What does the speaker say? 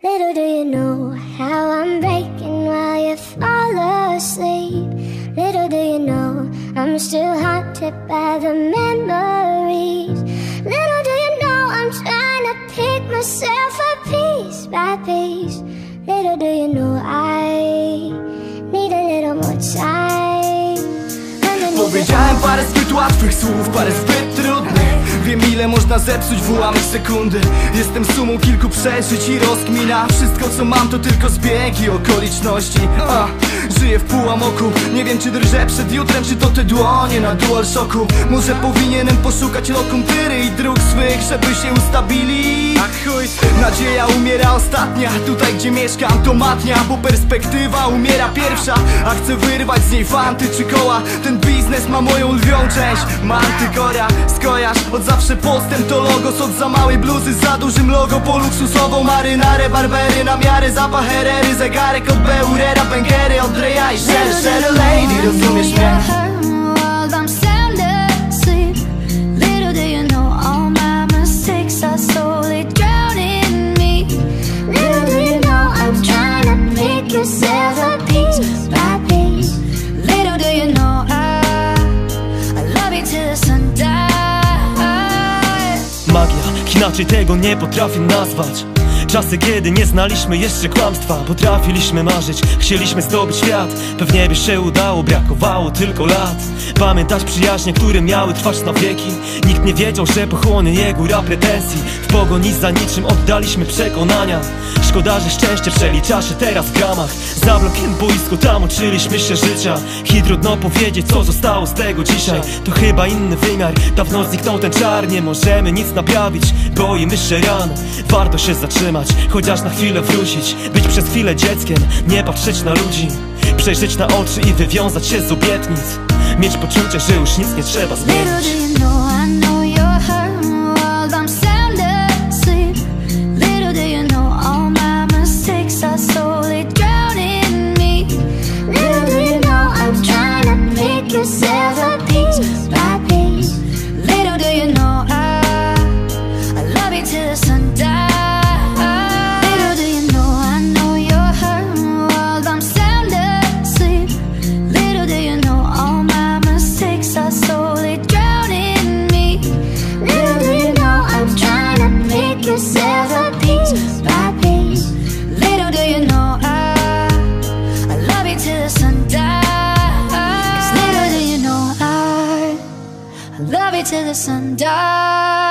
Little do you know how I'm breaking while you fall asleep. Little do you know I'm still haunted by the memories. Little do you know I'm trying to pick myself up piece by piece. Little do you know I need a little more time. Powiedziałem parę zbyt łatwych słów, parę zbyt trudnych. Wiem ile można zepsuć w ułamek sekundy. Jestem sumą kilku przeżyć i rozkmina. Wszystko co mam to tylko zbiegi okoliczności. A, Żyję w półamoku Nie wiem czy drżę przed jutrem, czy to te dłonie na DualShocku Może powinienem poszukać lokum tyry i dróg swych, żeby się ustabili. Chuj, nadzieja umiera ostatnia. Tutaj gdzie mieszkam to matnia Bo perspektywa umiera pierwsza. A chcę wyrwać z niej fanty czy koła. Ten biznes ma moją lwią część. Mantykora, skojarz. Od zawsze postęp to logos Od za małej bluzy za dużym logo. Po luksusową marynarę, barbery Na miarę zapach herery Zegarek od Beurera, bęgery Od Dreja i Sher Lady Rozumiesz mnie? Inaczej tego nie potrafię nazwać Czasy, kiedy nie znaliśmy jeszcze kłamstwa Potrafiliśmy marzyć, chcieliśmy zdobyć świat. Pewnie by się udało, brakowało tylko lat. Pamiętać przyjaźnie, które miały trwać na wieki. Nikt nie wiedział, że pochłonie je góra pretensji. W pogoni za niczym oddaliśmy przekonania. Szkoda, że szczęście przelicza się teraz w gramach. Za blokiem boisko, tam uczyliśmy się życia. I trudno powiedzieć, co zostało z tego dzisiaj. To chyba inny wymiar, dawno zniknął ten czar. Nie możemy nic naprawić, boimy się ran. Warto się zatrzymać, chociaż na chwilę wrócić Być przez chwilę dzieckiem, nie patrzeć na ludzi Przejrzeć na oczy i wywiązać się z obietnic Mieć poczucie, że już nic nie trzeba zmienić. Little do you know I, I love you till the sun dies. Till the sun dies.